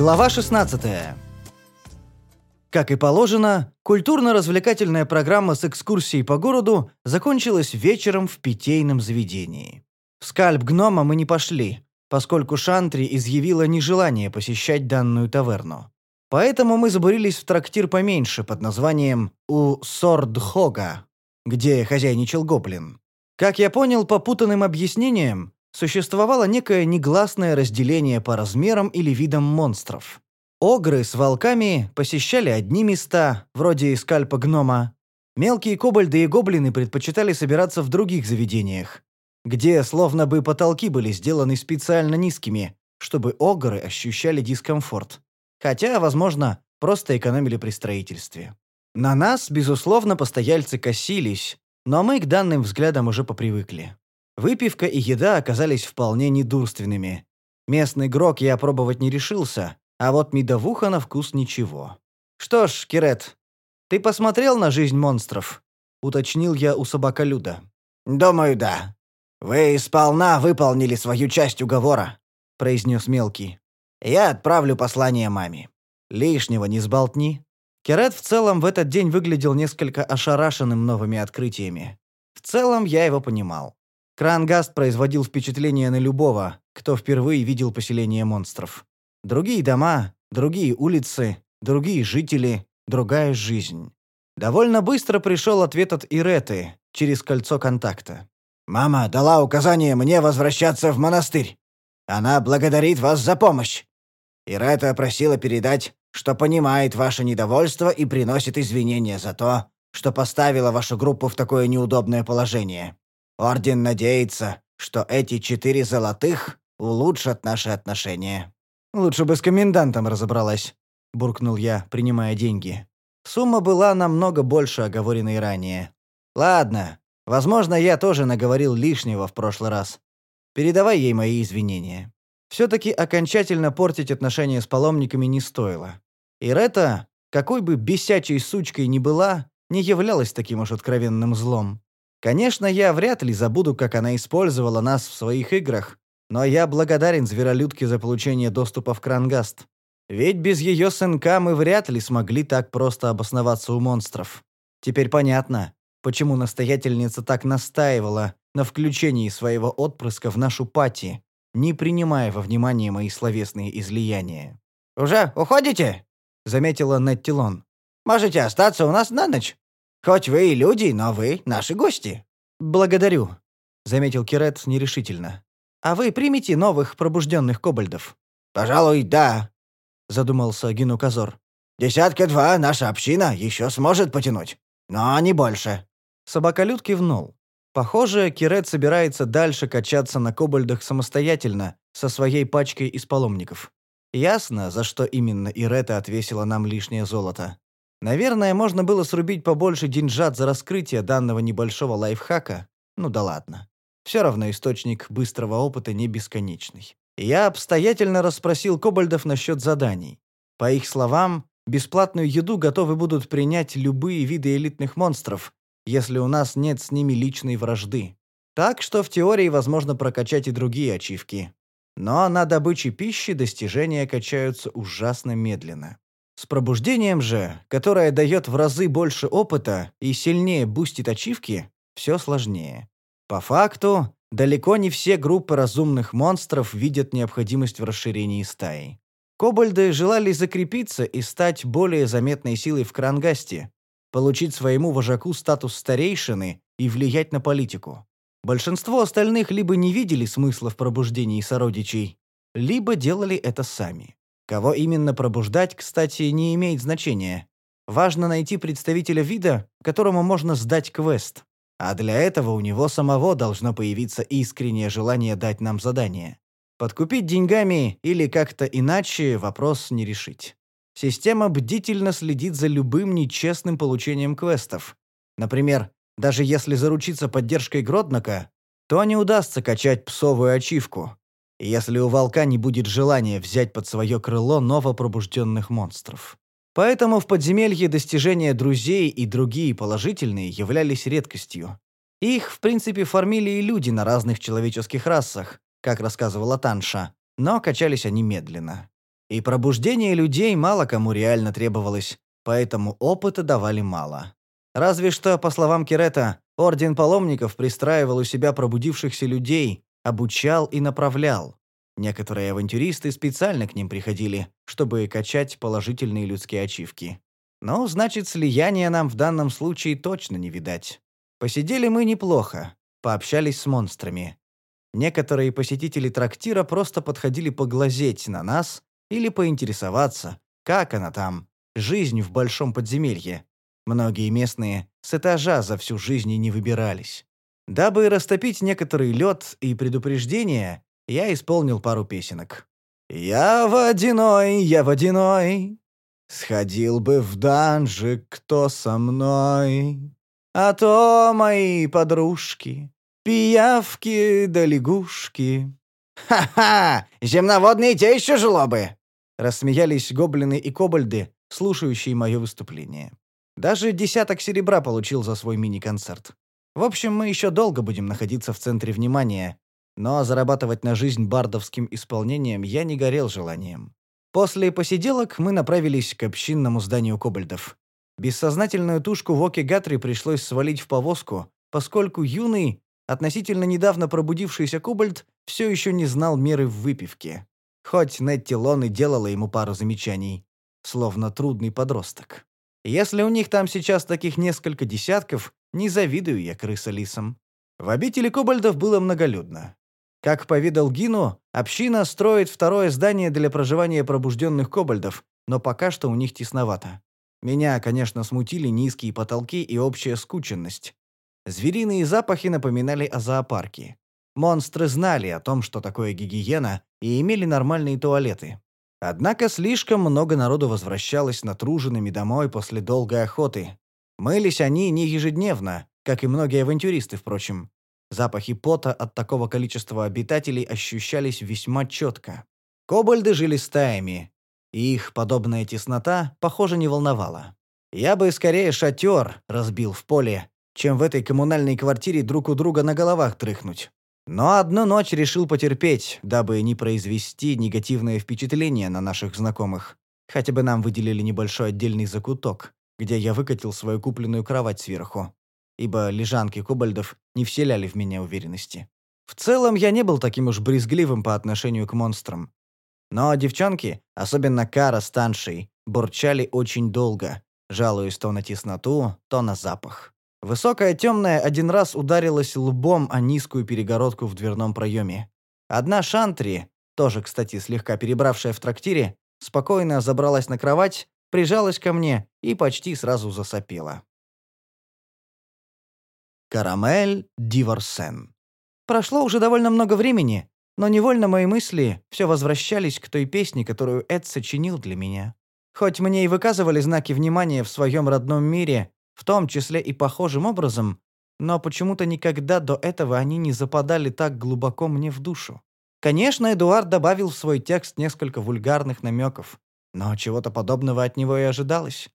Глава 16. Как и положено, культурно-развлекательная программа с экскурсией по городу закончилась вечером в питейном заведении. В скальп гнома мы не пошли, поскольку Шантри изъявила нежелание посещать данную таверну. Поэтому мы забурились в трактир поменьше под названием «У Сордхога», где хозяйничал гоблин. Как я понял по путанным объяснениям, существовало некое негласное разделение по размерам или видам монстров. Огры с волками посещали одни места, вроде скальпа гнома. Мелкие кобальды и гоблины предпочитали собираться в других заведениях, где словно бы потолки были сделаны специально низкими, чтобы огры ощущали дискомфорт. Хотя, возможно, просто экономили при строительстве. На нас, безусловно, постояльцы косились, но мы к данным взглядам уже попривыкли. Выпивка и еда оказались вполне недурственными. Местный грок я пробовать не решился, а вот медовуха на вкус ничего. «Что ж, Кирет, ты посмотрел на жизнь монстров?» — уточнил я у собаколюда. «Думаю, да. Вы сполна выполнили свою часть уговора», — произнес мелкий. «Я отправлю послание маме. Лишнего не сболтни». Керет в целом в этот день выглядел несколько ошарашенным новыми открытиями. В целом я его понимал. Крангаст производил впечатление на любого, кто впервые видел поселение монстров. Другие дома, другие улицы, другие жители, другая жизнь. Довольно быстро пришел ответ от Иреты через кольцо контакта. «Мама дала указание мне возвращаться в монастырь. Она благодарит вас за помощь. Ирета просила передать, что понимает ваше недовольство и приносит извинения за то, что поставила вашу группу в такое неудобное положение. Орден надеется, что эти четыре золотых улучшат наши отношения». «Лучше бы с комендантом разобралась», — буркнул я, принимая деньги. Сумма была намного больше оговоренной ранее. «Ладно, возможно, я тоже наговорил лишнего в прошлый раз. Передавай ей мои извинения». Все-таки окончательно портить отношения с паломниками не стоило. И Рета, какой бы бесячей сучкой ни была, не являлась таким уж откровенным злом. Конечно, я вряд ли забуду, как она использовала нас в своих играх, но я благодарен зверолюдке за получение доступа в Крангаст. Ведь без ее сынка мы вряд ли смогли так просто обосноваться у монстров. Теперь понятно, почему настоятельница так настаивала на включении своего отпрыска в нашу пати, не принимая во внимание мои словесные излияния. «Уже уходите?» — заметила Неттилон. «Можете остаться у нас на ночь. Хоть вы и люди, но вы наши гости». «Благодарю», — заметил Кирет нерешительно. А вы примете новых пробужденных кобальдов?» «Пожалуй, да», — задумался Гинуказор. «Десятка-два наша община еще сможет потянуть, но не больше». Собаколюд кивнул. Похоже, Кирет собирается дальше качаться на кобальдах самостоятельно, со своей пачкой из паломников. Ясно, за что именно Ирета отвесила нам лишнее золото. Наверное, можно было срубить побольше деньжат за раскрытие данного небольшого лайфхака. Ну да ладно. Все равно источник быстрого опыта не бесконечный. Я обстоятельно расспросил кобальдов насчет заданий. По их словам, бесплатную еду готовы будут принять любые виды элитных монстров, если у нас нет с ними личной вражды. Так что в теории возможно прокачать и другие ачивки. Но на добыче пищи достижения качаются ужасно медленно. С пробуждением же, которое дает в разы больше опыта и сильнее бустит ачивки, все сложнее. По факту, далеко не все группы разумных монстров видят необходимость в расширении стаи. Кобальды желали закрепиться и стать более заметной силой в Крангасте, получить своему вожаку статус старейшины и влиять на политику. Большинство остальных либо не видели смысла в пробуждении сородичей, либо делали это сами. Кого именно пробуждать, кстати, не имеет значения. Важно найти представителя вида, которому можно сдать квест. А для этого у него самого должно появиться искреннее желание дать нам задание. Подкупить деньгами или как-то иначе вопрос не решить. Система бдительно следит за любым нечестным получением квестов. Например, даже если заручиться поддержкой Гроднока, то не удастся качать псовую ачивку, если у волка не будет желания взять под свое крыло новопробужденных монстров. Поэтому в подземелье достижения друзей и другие положительные являлись редкостью. Их, в принципе, фармили и люди на разных человеческих расах, как рассказывала Танша, но качались они медленно. И пробуждение людей мало кому реально требовалось, поэтому опыта давали мало. Разве что, по словам Кирета, Орден паломников пристраивал у себя пробудившихся людей, обучал и направлял. Некоторые авантюристы специально к ним приходили, чтобы качать положительные людские ачивки. Но, значит, слияния нам в данном случае точно не видать. Посидели мы неплохо, пообщались с монстрами. Некоторые посетители трактира просто подходили поглазеть на нас или поинтересоваться, как она там, жизнь в большом подземелье. Многие местные с этажа за всю жизнь не выбирались. Дабы растопить некоторый лед и предупреждения, я исполнил пару песенок. «Я водяной, я водяной, сходил бы в данжик кто со мной, а то мои подружки, пиявки да лягушки». «Ха-ха! Земноводные те еще жлобы!» Рассмеялись гоблины и кобальды, слушающие мое выступление. Даже десяток серебра получил за свой мини-концерт. В общем, мы еще долго будем находиться в центре внимания, но зарабатывать на жизнь бардовским исполнением я не горел желанием. После посиделок мы направились к общинному зданию кобальдов. Бессознательную тушку Воки Гатри пришлось свалить в повозку, поскольку юный, относительно недавно пробудившийся кобальд все еще не знал меры в выпивке. Хоть Нетти Лон и делала ему пару замечаний, словно трудный подросток. Если у них там сейчас таких несколько десятков, не завидую я крыса-лисам. В обители кобальдов было многолюдно. Как повидал Гину, община строит второе здание для проживания пробужденных кобальдов, но пока что у них тесновато. Меня, конечно, смутили низкие потолки и общая скученность. Звериные запахи напоминали о зоопарке. Монстры знали о том, что такое гигиена, и имели нормальные туалеты. Однако слишком много народу возвращалось натруженными домой после долгой охоты. Мылись они не ежедневно, как и многие авантюристы, впрочем. Запахи пота от такого количества обитателей ощущались весьма четко. Кобальды жили стаями, и их подобная теснота, похоже, не волновала. Я бы скорее шатер разбил в поле, чем в этой коммунальной квартире друг у друга на головах тряхнуть. Но одну ночь решил потерпеть, дабы не произвести негативное впечатление на наших знакомых. Хотя бы нам выделили небольшой отдельный закуток, где я выкатил свою купленную кровать сверху. Ибо лежанки кобальдов не вселяли в меня уверенности. В целом, я не был таким уж брезгливым по отношению к монстрам. Но девчонки, особенно Кара с Таншей, бурчали очень долго, жалуясь то на тесноту, то на запах. Высокая темная один раз ударилась лбом о низкую перегородку в дверном проеме. Одна шантри, тоже, кстати, слегка перебравшая в трактире, спокойно забралась на кровать, прижалась ко мне и почти сразу засопела. Карамель Диворсен. Прошло уже довольно много времени, но невольно мои мысли все возвращались к той песне, которую Эд сочинил для меня. Хоть мне и выказывали знаки внимания в своем родном мире, в том числе и похожим образом, но почему-то никогда до этого они не западали так глубоко мне в душу. Конечно, Эдуард добавил в свой текст несколько вульгарных намеков, но чего-то подобного от него и ожидалось.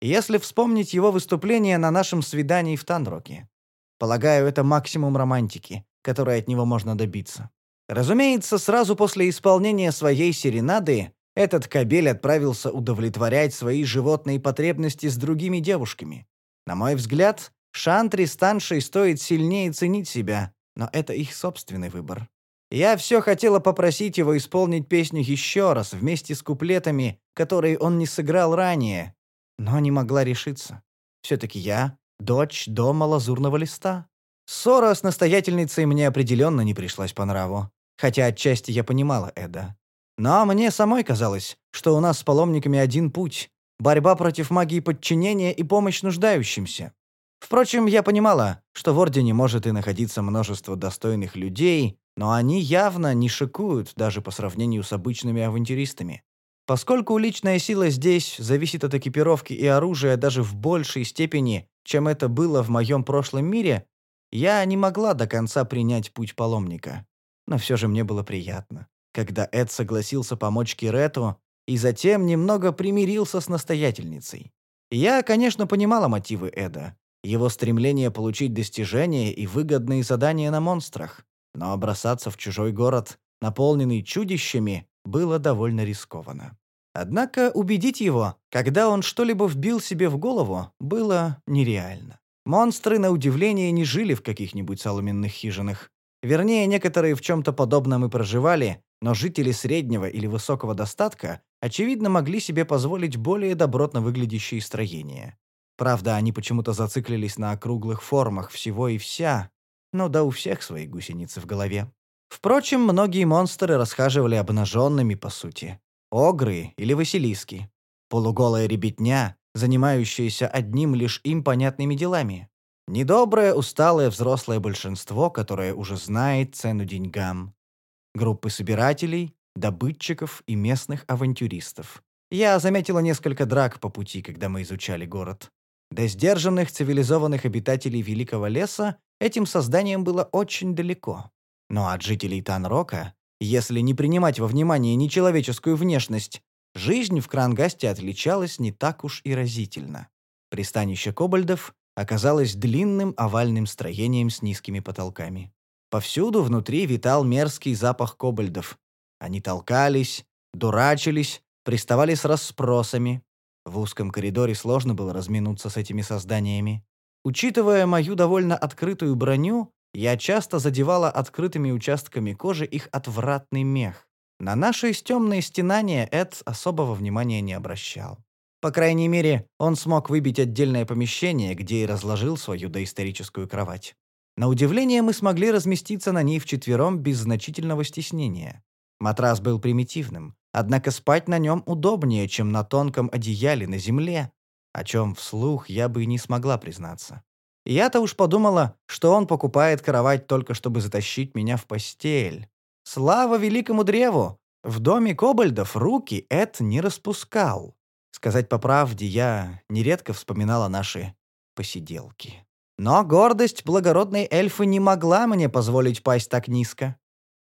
Если вспомнить его выступление на нашем свидании в Танроке. Полагаю, это максимум романтики, которой от него можно добиться. Разумеется, сразу после исполнения своей серенады этот кабель отправился удовлетворять свои животные потребности с другими девушками. На мой взгляд, Шантри с Таншей стоит сильнее ценить себя, но это их собственный выбор. Я все хотела попросить его исполнить песню еще раз вместе с куплетами, которые он не сыграл ранее, но не могла решиться. Все-таки я — дочь дома лазурного листа. Ссора с настоятельницей мне определенно не пришлась по нраву, хотя отчасти я понимала Эда. Но мне самой казалось, что у нас с паломниками один путь, борьба против магии подчинения и помощь нуждающимся. Впрочем, я понимала, что в Ордене может и находиться множество достойных людей, но они явно не шикуют даже по сравнению с обычными авантюристами. Поскольку личная сила здесь зависит от экипировки и оружия даже в большей степени, чем это было в моем прошлом мире, я не могла до конца принять путь паломника. Но все же мне было приятно, когда Эд согласился помочь Кирету и затем немного примирился с настоятельницей. Я, конечно, понимала мотивы Эда, его стремление получить достижения и выгодные задания на монстрах, но бросаться в чужой город, наполненный чудищами, было довольно рискованно. Однако убедить его, когда он что-либо вбил себе в голову, было нереально. Монстры, на удивление, не жили в каких-нибудь соломенных хижинах. Вернее, некоторые в чем-то подобном и проживали, но жители среднего или высокого достатка, очевидно, могли себе позволить более добротно выглядящие строения. Правда, они почему-то зациклились на округлых формах всего и вся, но да у всех свои гусеницы в голове. Впрочем, многие монстры расхаживали обнаженными, по сути. Огры или василиски. Полуголая ребятня, занимающаяся одним лишь им понятными делами. Недоброе, усталое взрослое большинство, которое уже знает цену деньгам. Группы собирателей, добытчиков и местных авантюристов. Я заметила несколько драк по пути, когда мы изучали город. До сдержанных цивилизованных обитателей Великого леса этим созданием было очень далеко. Но от жителей Танрока, если не принимать во внимание нечеловеческую внешность, жизнь в Крангасте отличалась не так уж и разительно. Пристанище кобальдов оказалось длинным овальным строением с низкими потолками. Повсюду внутри витал мерзкий запах кобальдов. Они толкались, дурачились, приставали с расспросами. В узком коридоре сложно было разминуться с этими созданиями. Учитывая мою довольно открытую броню, я часто задевала открытыми участками кожи их отвратный мех. На наши темные стенания Эд особого внимания не обращал. По крайней мере, он смог выбить отдельное помещение, где и разложил свою доисторическую кровать. На удивление, мы смогли разместиться на ней вчетвером без значительного стеснения. Матрас был примитивным, однако спать на нем удобнее, чем на тонком одеяле на земле, о чем вслух я бы и не смогла признаться. Я-то уж подумала, что он покупает кровать только чтобы затащить меня в постель. Слава великому древу! В доме кобальдов руки Эд не распускал. Сказать по правде, я нередко вспоминала наши посиделки. Но гордость благородной эльфы не могла мне позволить пасть так низко.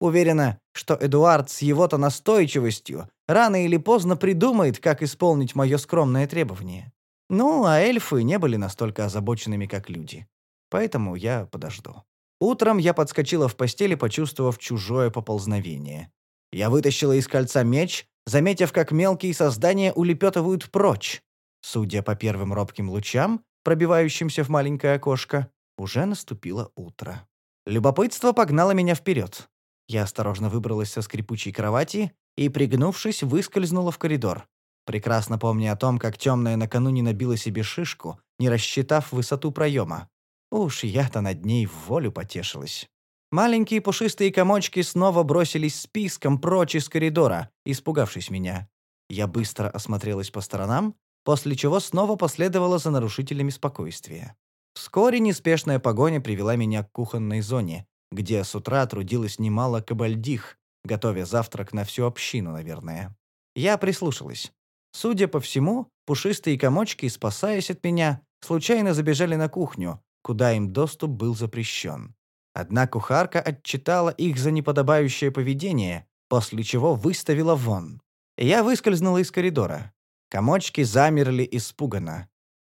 Уверена, что Эдуард с его-то настойчивостью рано или поздно придумает, как исполнить мое скромное требование. Ну, а эльфы не были настолько озабоченными, как люди. Поэтому я подожду. Утром я подскочила в постели, почувствовав чужое поползновение. Я вытащила из кольца меч, заметив, как мелкие создания улепетывают прочь. Судя по первым робким лучам, пробивающимся в маленькое окошко, уже наступило утро. Любопытство погнало меня вперед. Я осторожно выбралась со скрипучей кровати и, пригнувшись, выскользнула в коридор прекрасно помня о том, как темная накануне набила себе шишку, не рассчитав высоту проема. Уж я-то над ней в волю потешилась. Маленькие пушистые комочки снова бросились списком прочь из коридора, испугавшись меня. Я быстро осмотрелась по сторонам, после чего снова последовала за нарушителями спокойствия. Вскоре неспешная погоня привела меня к кухонной зоне, где с утра трудилось немало кабальдих, готовя завтрак на всю общину, наверное. Я прислушалась. Судя по всему, пушистые комочки, спасаясь от меня, случайно забежали на кухню, куда им доступ был запрещен. Одна кухарка отчитала их за неподобающее поведение, после чего выставила вон. Я выскользнула из коридора. Комочки замерли испуганно.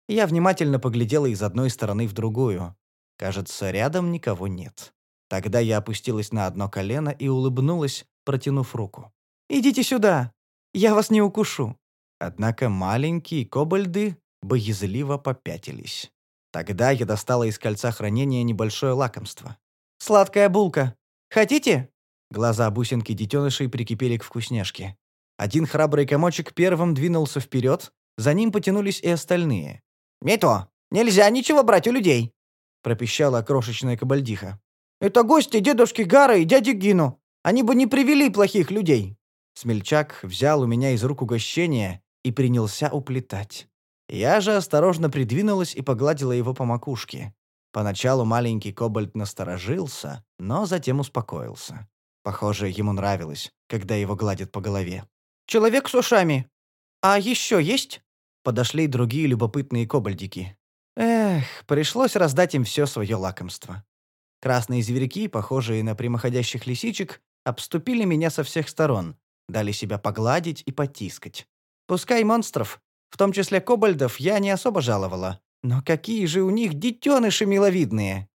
Я внимательно поглядела из одной стороны в другую. Кажется, рядом никого нет. Тогда я опустилась на одно колено и улыбнулась, протянув руку. «Идите сюда! Я вас не укушу!» Однако маленькие кобальды боязливо попятились. Тогда я достала из кольца хранения небольшое лакомство. «Сладкая булка. Хотите?» Глаза бусинки детенышей прикипели к вкусняшке. Один храбрый комочек первым двинулся вперед, за ним потянулись и остальные. «Мито, нельзя ничего брать у людей!» пропищала крошечная кабальдиха. «Это гости дедушки Гара и дяди Гину. Они бы не привели плохих людей». Смельчак взял у меня из рук угощение и принялся уплетать. Я же осторожно придвинулась и погладила его по макушке. Поначалу маленький кобальт насторожился, но затем успокоился. Похоже, ему нравилось, когда его гладят по голове. «Человек с ушами! А еще есть?» Подошли другие любопытные кобальдики. Эх, пришлось раздать им все свое лакомство. Красные зверьки, похожие на прямоходящих лисичек, обступили меня со всех сторон, дали себя погладить и потискать. Пускай монстров, в том числе кобальдов, я не особо жаловала. Но какие же у них детеныши миловидные!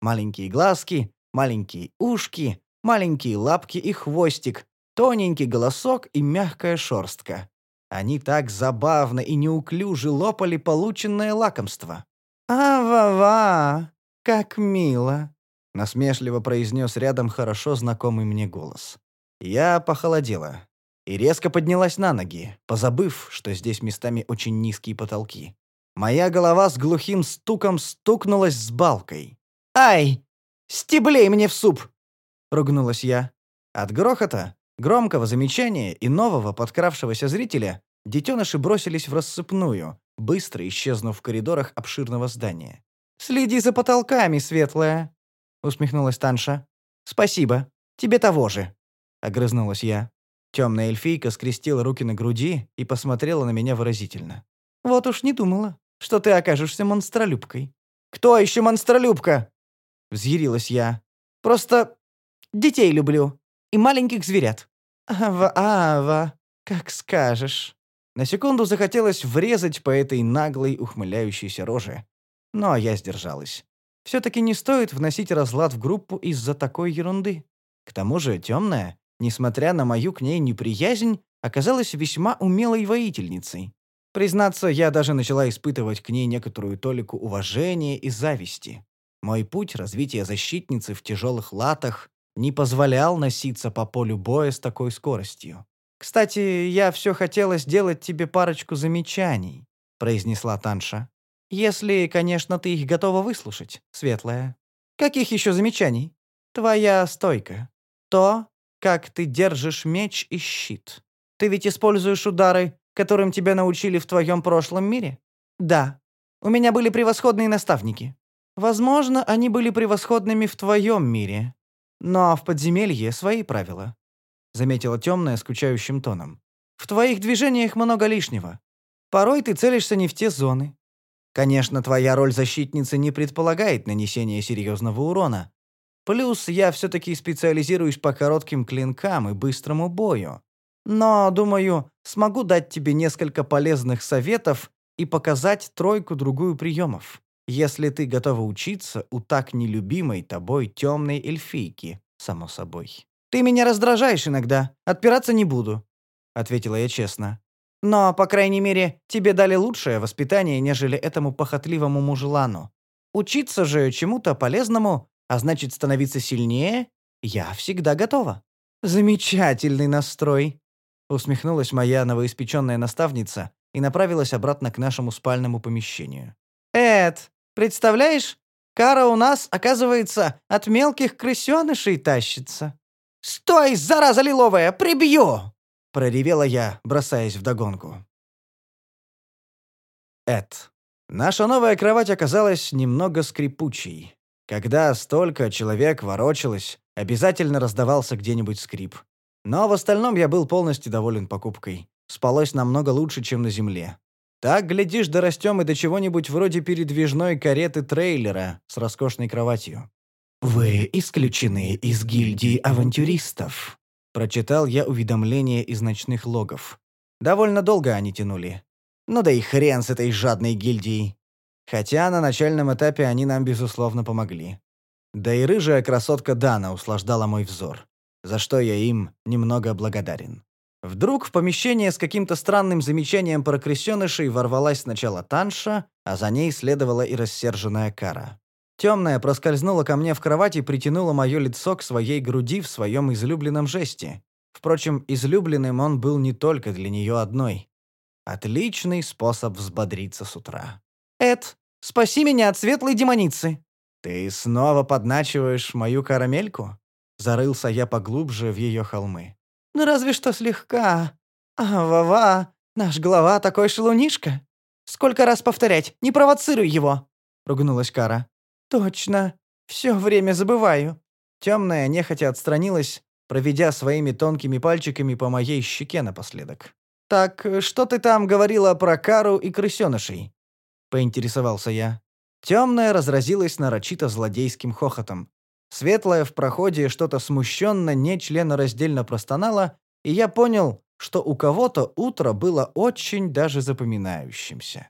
Маленькие глазки, маленькие ушки, маленькие лапки и хвостик, тоненький голосок и мягкая шерстка. Они так забавно и неуклюже лопали полученное лакомство. «А-ва-ва! Как мило!» — насмешливо произнес рядом хорошо знакомый мне голос. Я похолодела и резко поднялась на ноги, позабыв, что здесь местами очень низкие потолки. Моя голова с глухим стуком стукнулась с балкой. «Ай! Стеблей мне в суп!» — ругнулась я. От грохота, громкого замечания и нового подкравшегося зрителя детеныши бросились в рассыпную, быстро исчезнув в коридорах обширного здания. «Следи за потолками, светлая!» — усмехнулась Танша. «Спасибо. Тебе того же!» — огрызнулась я. Темная эльфийка скрестила руки на груди и посмотрела на меня выразительно. «Вот уж не думала, что ты окажешься монстролюбкой». «Кто еще монстролюбка?» — взъярилась я. «Просто детей люблю и маленьких зверят». «Ава, ава, как скажешь». На секунду захотелось врезать по этой наглой, ухмыляющейся роже. Но я сдержалась. Все-таки не стоит вносить разлад в группу из-за такой ерунды. К тому же темная, несмотря на мою к ней неприязнь, оказалась весьма умелой воительницей. Признаться, я даже начала испытывать к ней некоторую толику уважения и зависти. Мой путь развития защитницы в тяжелых латах не позволял носиться по полю боя с такой скоростью. «Кстати, я все хотела сделать тебе парочку замечаний», — произнесла Танша. «Если, конечно, ты их готова выслушать, Светлая». «Каких еще замечаний?» «Твоя стойка. То, как ты держишь меч и щит. Ты ведь используешь удары, которым тебя научили в твоем прошлом мире?» «Да. У меня были превосходные наставники. Возможно, они были превосходными в твоем мире. Но в подземелье свои правила. — заметила темная скучающим тоном. «В твоих движениях много лишнего. Порой ты целишься не в те зоны. Конечно, твоя роль защитницы не предполагает нанесения серьезного урона. Плюс я все-таки специализируюсь по коротким клинкам и быстрому бою. Но, думаю, смогу дать тебе несколько полезных советов и показать тройку-другую приемов, если ты готова учиться у так нелюбимой тобой темной эльфийки, само собой». «Ты меня раздражаешь иногда. Отпираться не буду», — ответила я честно. «Но, по крайней мере, тебе дали лучшее воспитание, нежели этому похотливому мужелану. Учиться же чему-то полезному, а значит становиться сильнее, я всегда готова». «Замечательный настрой», — усмехнулась моя новоиспеченная наставница и направилась обратно к нашему спальному помещению. «Эд, представляешь, кара у нас, оказывается, от мелких крысенышей тащится». «Стой, зараза лиловая, прибью!» — проревела я, бросаясь вдогонку. Эд. Наша новая кровать оказалась немного скрипучей. Когда столько человек ворочалось, обязательно раздавался где-нибудь скрип. Но в остальном я был полностью доволен покупкой. Спалось намного лучше, чем на земле. Так, глядишь, дорастем и до чего-нибудь вроде передвижной кареты-трейлера с роскошной кроватью. «Вы исключены из гильдии авантюристов», — прочитал я уведомление из ночных логов. Довольно долго они тянули. Ну да и хрен с этой жадной гильдией. Хотя на начальном этапе они нам, безусловно, помогли. Да и рыжая красотка Дана услаждала мой взор, за что я им немного благодарен. Вдруг в помещение с каким-то странным замечанием про крысенышей ворвалась сначала Танша, а за ней следовала и рассерженная Кара. Темная проскользнула ко мне в кровать и притянула мое лицо к своей груди в своем излюбленном жесте. Впрочем, излюбленным он был не только для нее одной. Отличный способ взбодриться с утра. «Эд, спаси меня от светлой демоницы!» «Ты снова подначиваешь мою карамельку?» Зарылся я поглубже в ее холмы. «Ну разве что слегка. А, Вова, наш глава такой шелунишка. Сколько раз повторять, не провоцируй его!» Ругнулась Кара. «Точно. Все время забываю». Темная нехотя отстранилась, проведя своими тонкими пальчиками по моей щеке напоследок. «Так, что ты там говорила про кару и крысенышей?» — поинтересовался я. Темная разразилась нарочито злодейским хохотом. Светлая в проходе что-то смущенно, нечленораздельно простонала, и я понял, что у кого-то утро было очень даже запоминающимся.